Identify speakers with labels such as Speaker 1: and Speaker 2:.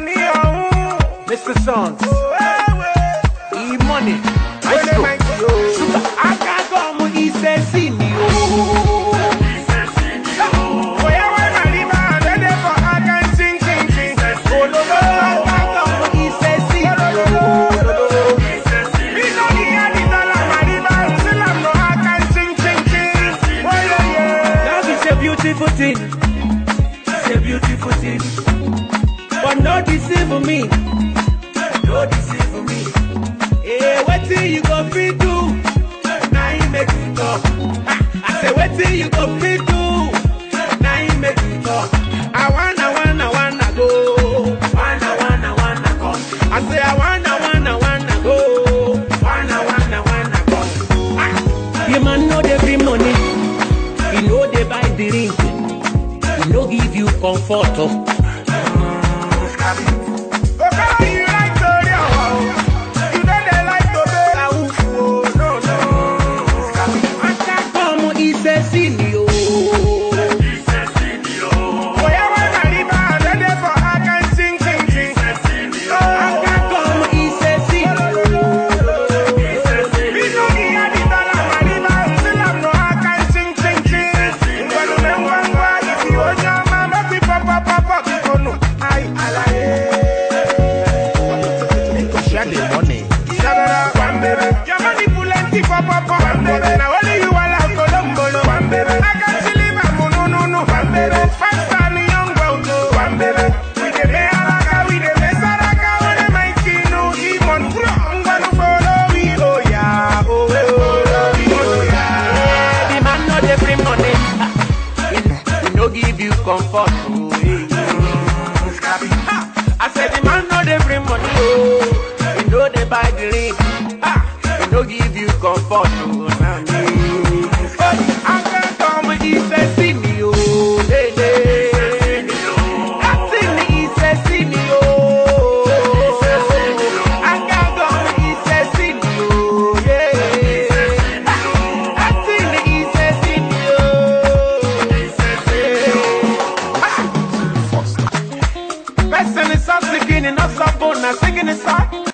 Speaker 1: money.
Speaker 2: Mr. Sons,
Speaker 1: Wéwé.
Speaker 2: E-Money,
Speaker 1: Wele
Speaker 2: Maestro,
Speaker 1: Mike yo.
Speaker 2: Sugar, Akagomu, Isesini, oh.
Speaker 1: Oya wa Mariba, dede for Akan ching ching ching. Ololo.
Speaker 2: Akagomu, Isesini, oh.
Speaker 1: Ni
Speaker 2: beautiful thing. It's a beautiful thing. But no deceive me. No deceive me. Hey, what thing you go fit do? Now you make you talk. I say, what thing you go fit do? Now you make you talk. I wanna, wanna, wanna go. Wanna, wanna, wanna go. I say, I wanna, wanna, wanna go. Wanna, wanna, wanna go. Ah. You man know they bring money. You know they buy the ring. You know give you comfort. Oh.
Speaker 1: Okada you I
Speaker 2: said the man know dey bring money. Oh, he no dey buy the. Ah, he no give you comfort. Oh,
Speaker 1: Feeling soft, singing, I'm soft, singing inside.